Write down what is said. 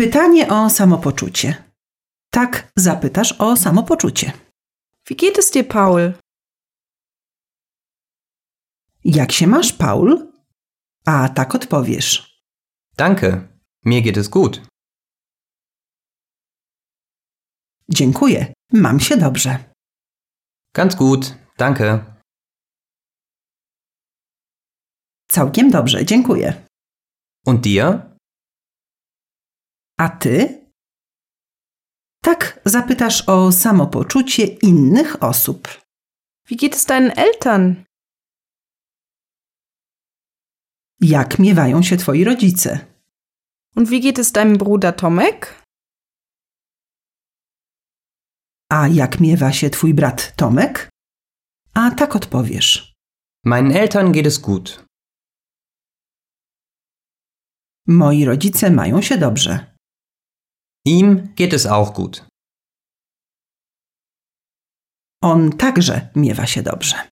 Pytanie o samopoczucie. Tak zapytasz o samopoczucie. Wie geht es dir, Paul? Jak się masz, Paul? A tak odpowiesz. Danke, mir geht es gut. Dziękuję, mam się dobrze. Ganz gut, danke. Całkiem dobrze, dziękuję. Und dir? A ty? Tak zapytasz o samopoczucie innych osób. Wie geht es deinen Eltern? Jak miewają się twoi rodzice? Und wie geht es deinem Bruder Tomek? A jak miewa się twój brat Tomek? A tak odpowiesz. Meinen Eltern geht es gut. Moi rodzice mają się dobrze. Ihm geht es auch gut. On także miewa się dobrze.